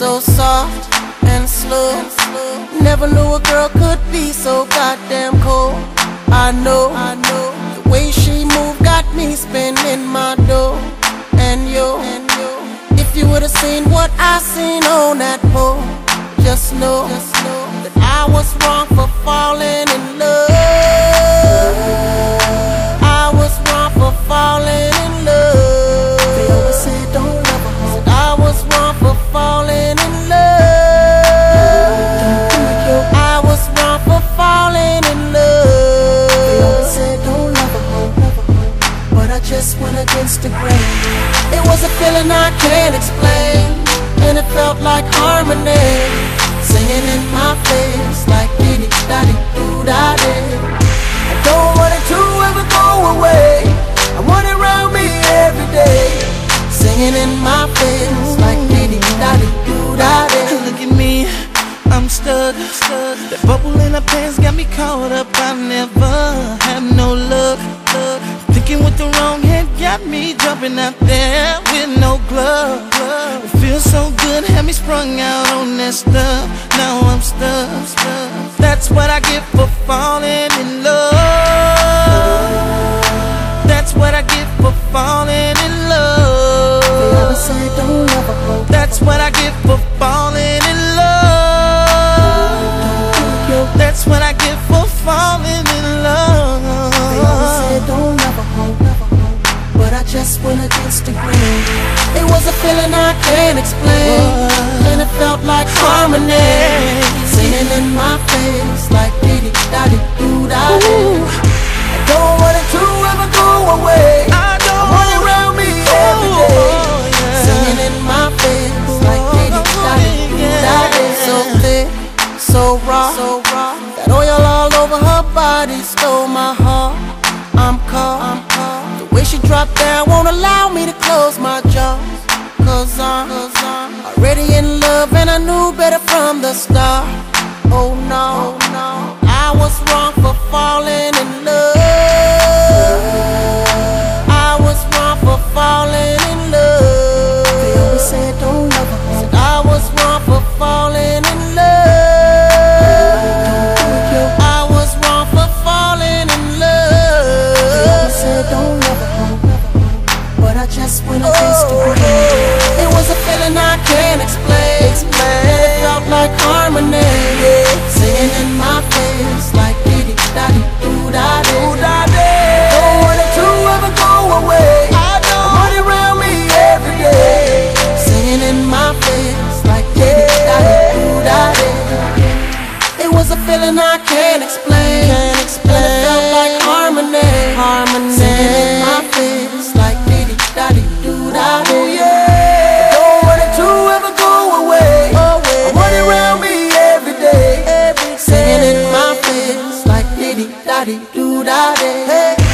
so soft and slow. Never knew a girl could be so goddamn cold. I know, I know. The way she moved got me spending my dough. And yo, if you would've seen what I seen on that pole, just know, just know that I was wrong for falling Was a feeling I can't explain, and it felt like harmony, singing in my face like diddy daddy doo da I don't want it to ever go away. I want it around me every day, singing in my face like diddy daddy doo da Look at me, I'm stuck. stuck. That bubble in her pants got me caught up. I never have no luck. Luck. With the wrong head got me jumping out there with no glove. glove. It feels so good, had me sprung out on that stuff. Now I'm stuck. stuck. That's what I get for falling in love. That's what I get for falling in love. Feeling I can't explain, and it felt like harmony, singing in my face like diddy daddy doo da I don't want it to ever go away. I don't want it around me oh, every day, Oh, singing in my face like diddy oh, daddy doo da So thick, so raw, so raw. That oil all over her body stole Cause I'm already in love and I knew better from the start. Oh no, oh no. I was wrong for falling in love. I was wrong for falling in love. They always said about it. Hey.